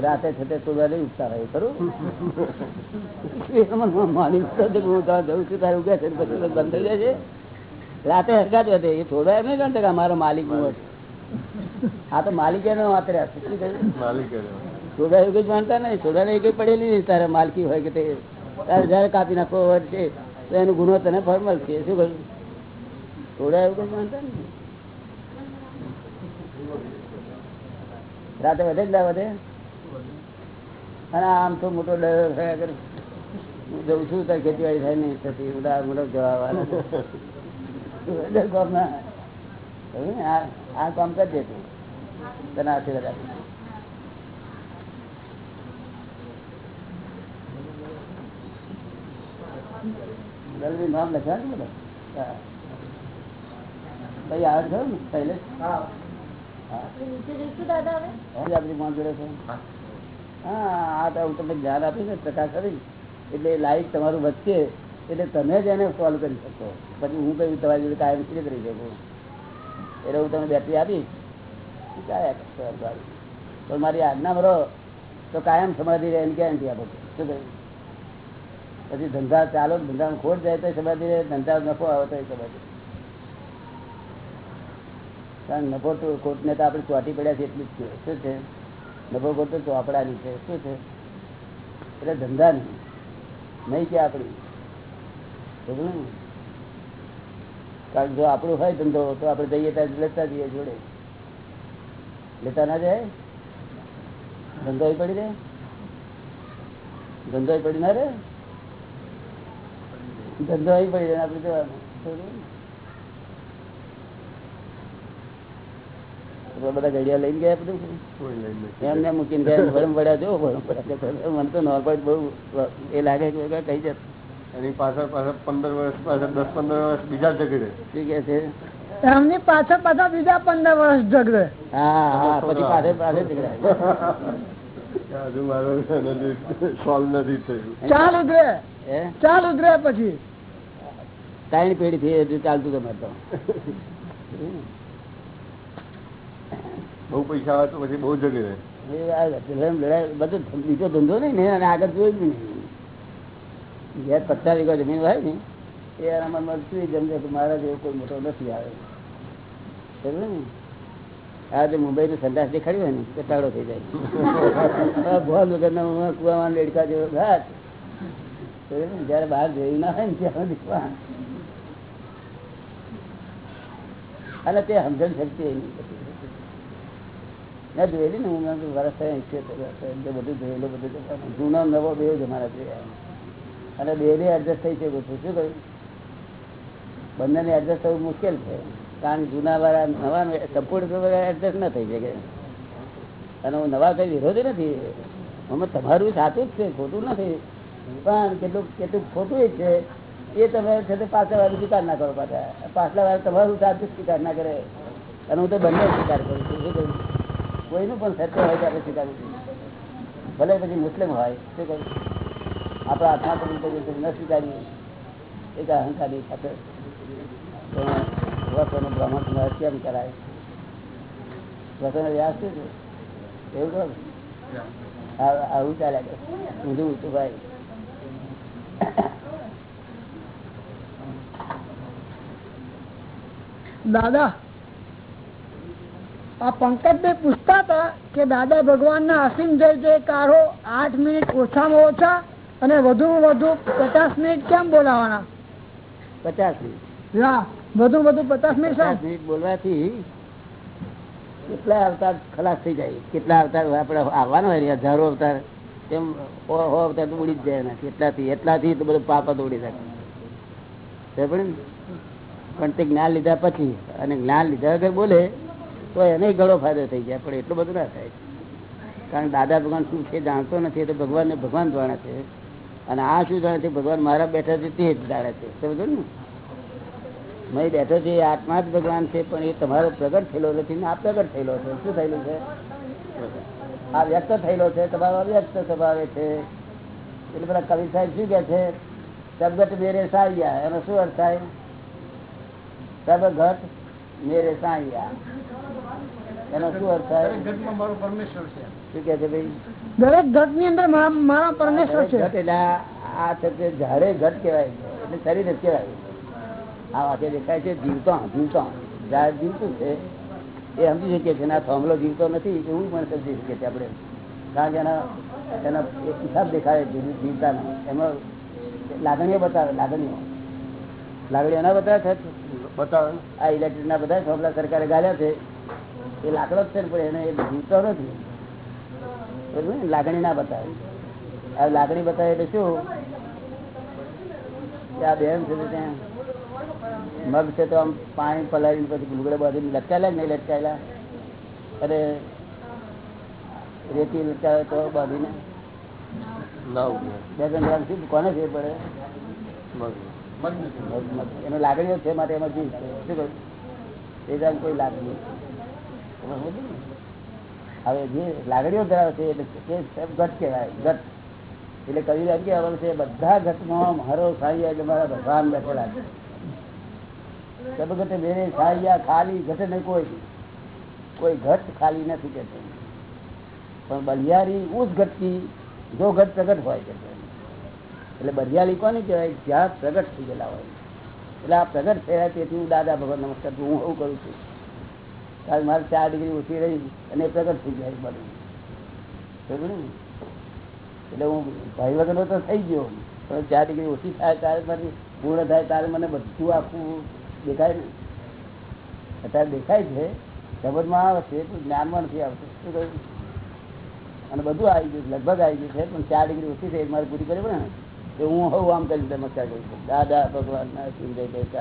રાતે છતે તો નહીં ઉઠતા હોય ખરું? મને માની જવું કે છું તારે ઉગે છે પછી બંધ થઈ જાય છે. રાતે હરગાત વધે એ થોડા એમ નહીં ગણતા કે અમારો માલિક હું આ તો માલિક એનો શું કહ્યું? સોડા એવું કઈ જાણતા નહીં. થોડા ને કઈ પડેલી નહીં. તારે માલકી હોય કે તે તારે જયારે કાપી નાખો છે તો એનો ગુનો તને ફળ છે શું કહ્યું? થોડા એવું કઈ જાણતા નહીં. રાતે વધે જ ના વધે? અને આમ તો મોટો ડર થયા કરે. હું જઉં છું તારે ખેતીવાડી થાય નહીં. થતી ઉડા મોટો જવાબ આ આ કામ ને પહેલે આપણી મોં જોડે હા, આ તો હું તમને ધ્યાન આપીશ ને, પ્રકાશ કરી એટલે લાઈટ તમારું વધશે. એટલે તમે જ એને સોલ્વ કરી શકો. પછી હું કહ્યું, તમારી જોડે કાયમ સ્થિર કરી શકું? એટલે હું તમને બેટરી આપીશ. ક્યાં પણ મારી આજ્ઞા ભરો તો કાયમ સમાધિ રહે એની ગેરંટી આપો. શું કહ્યું? પછી ધંધા ચાલો ધંધામાં ખોટ જાય તો સમાધિ રહે, ધંધા નફો આવે તો સમાધિ કારણ નફો તો ખોટને તો આપણે ચોટી પડ્યા છે એટલું જ છે. શું છે? નફો ખોટ તો ચોપડાની છે. શું છે? એટલે ધંધા નહીં નહીં કે આપણી? કારણ જો આપણું હોય ધંધો તો આપણે જઈએ ત્યાં લેતા જઈએ જોડે. લેતા ના જાય? ધંધો પડી રે ધંધો પડી ના રે ધંધો ય પડી જાય આપણે જવાનું. બધા ઘડિયા લઈને ગયા બધું એમને મૂકીને ગયા ભરમ પડ્યા જો ભરમ પડ્યા મને તો નોર્મલ બહુ એ લાગે કે કઈ જત એની પાછળ પાછળ પંદર વર્ષ પાછળ દસ પંદર વર્ષ બીજા ઝઘડે. શું કે છે? એમની પાછળ પાછા બીજા પંદર વર્ષ ઝઘડે. હા હા પછી પાછળ પાછળ ઝઘડાય હજુ મારો સોલ્વ નથી થયું. ચાલ ઉધરે ચાલ ઉધરે પછી. ત્રણ પેઢી થી હજુ ચાલતું તમે તો. બહુ પૈસા આવે તો પછી બહુ ઝઘડે. લડાઈ બધું બીજો ધંધો નહીં ને અને આગળ જોયું જ નહીં. ઘેર પચાસ વીઘા જમીન હોય ને, એ એના મનમાં શું જમજે કે મારા જેવો કોઈ મોટો નથી આવે. સમજે ને? આ જે મુંબઈ નું સંદાસ દેખાડ્યું હોય ને તો થઈ જાય. ભોલ વગર ના કુવામાં લેડકા જેવો ઘાટ. જયારે બહાર જોયું ના હોય ને ત્યાં સુધી અને તે સમજણ શક્તિ એની. મેં જોયેલી ને, હું ઇઠ્યોતેર વર્ષ થયા. એટલે બધું જોયેલું, બધું જૂનો નવો બે જ અમારા જોયા અને બે બે એડજસ્ટ થઈ શકું છું શું કહ્યું? બંનેને એડજસ્ટ થવું મુશ્કેલ છે. કારણ જૂના વાળા નવા સંપૂર્ણ એડજસ્ટ ના થઈ શકે. અને હું નવા કઈ વિરોધી નથી. અમે તમારું સાચું જ છે, ખોટું નથી. પણ કેટલું કેટલું ખોટું જ છે. એ તમે છે તે પાછલા વાળું સ્વીકાર ના કરો પાછા. પાછલા વાળા તમારું સાચું સ્વીકાર ના કરે. અને હું તો બંને સ્વીકાર કરું છું. શું કહ્યું? કોઈનું પણ સત્ય હોય ત્યારે સ્વીકારું છું. ભલે પછી મુસ્લિમ હોય. શું કહ્યું? આપણા આત્મા પણ ન સ્વીકારીએ એક અહંકારી સાથે. વસોનો બ્રહ્મણ સમાજ કરાય. વસોનો વ્યાસ છે? એવું કહું આવું ચાલ્યા કરે. ઊંધું ઊંચું ભાઈ. દાદા, આ પંકજભાઈ પૂછતા હતા કે દાદા ભગવાન ના અસીમ જય જયકારો આઠ મિનિટ ઓછામાં ઓછા અને વધુ વધુ પચાસ મિનિટ કેમ બોલાવાના? પચાસ મિનિટ. હા વધુ વધુ પચાસ મિનિટ? મિનિટ બોલવાથી કેટલા અવતાર ખલાસ થઈ જાય? કેટલા અવતાર આપણે આવવાનો હોય હજારો અવતાર તેમ સો અવતાર તો ઉડી જ જાય ને કેટલાથી એટલાથી તો બધું પાપ તો ઉડી જાય. પણ તે જ્ઞાન લીધા પછી અને જ્ઞાન લીધા વગર બોલે તો એને ઘણો ફાયદો થઈ જાય પણ એટલું બધું ના થાય. કારણ દાદા ભગવાન શું છે જાણતો નથી એ તો ભગવાનને ભગવાન જાણે છે. અને આ શું જાણે છે? ભગવાન મારા બેઠા છે તે જ જાણે છે. સમજો ને? મેં બેઠો છે, એ આત્મા જ ભગવાન છે, પણ એ તમારો પ્રગટ થયેલો નથી ને આ પ્રગટ થયેલો છે. શું થયેલું છે? આ વ્યક્ત થયેલો છે તમારો અવ્યક્ત સ્વભાવે છે. એટલે પેલા કવિ સાહેબ શું કે છે? સબગટ મેરે સાહિયા એનો શું અર્થ થાય? સબગટ મેરે સાયા. એનો શું અર્થ થાય? શું કે છે ભાઈ? દરેક ઘટની અંદર મારા મારા પરમેશ્વર છે. ઘટ એટલે આ- આ છે તે ઘટ કહેવાય એટલે શરીર જ કહેવાય. આ વાતે દેખાય છે જીવતો જીવતો ઝાડ જીવતું છે એ સમજી શકીએ છીએ આ થોમલો જીવતો નથી એવું પણ સમજી શકીએ છીએ આપણે. કારણ કે એના એના એક હિસાબ દેખાય જીવતા જીવતાનો. એમાં લાગણીઓ બતાવે લાગણીઓ. લાગણીઓ ના બતાવે છે બતાવે. આ ઇલેક્ટ્રિક ના બધા થાંભલા સરકારે ગાળ્યા છે. એ લાકડો જ છે પણ એને એ જીવતો નથી? લાગણી ના બતાવે. આ લાગણી બતાવે એટલે શું? આ બેન છે ત્યાં મગ છે તો આમ પાણી પલાવી પછી ભૂગડે બાંધીને લટકાયેલા નહીં લટકાયેલા? અરે રેતી લટકાવે તો બાંધીને? બે ત્રણ ગ્રામ શું? કોને છે પડે? મગ. એનો લાગણીઓ છે માટે એમાં જીવ છે. શું કહ્યું એ કોઈ લાગણી? હવે જે લાગણીઓ ધરાવે છે એટલે ઘટ કહેવાય? ઘટ. એટલે કવિ એમ કહેવાનું છે, બધા ઘટમાં મારો સાહિયા એટલે મારા ભગવાન બેઠેલા છે. સબ ઘટે મેરે સાહિયા ખાલી ઘટે નહીં કોઈ. કોઈ ઘટ ખાલી નથી કે પણ બલિયારી ઉસ ઘટકી જો ઘટ પ્રગટ હોય કે. એટલે બરિયાળી કોને કહેવાય? જ્યાં પ્રગટ થઈ ગયેલા હોય. એટલે આ પ્રગટ થયા તેથી હું દાદા ભગવાન નમસ્કાર હું એવું કરું છું. કારણ મારે ચાર ડિગ્રી ઓછી રહી અને એ પ્રગટ થઈ જાય બધું બરોબર? એટલે હું ભાઈ વગરનો તો થઈ ગયો. પણ ચાર ડિગ્રી ઓછી થાય ત્યારે મારી પૂર્ણ થાય ત્યારે મને બધું આખું દેખાય ને. અત્યારે દેખાય છે સમજમાં આવે છે પણ જ્ઞાનમાં નથી આવતું. શું કહ્યું? અને બધું આવી ગયું, લગભગ આવી ગયું છે, પણ ચાર ડિગ્રી ઓછી થઈ મારે પૂરી કરી ને. તો હું હવે આમ કરી નમસ્કાર કરું દાદા ભગવાન ના સિંહ જય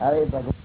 હવે ભગવાન.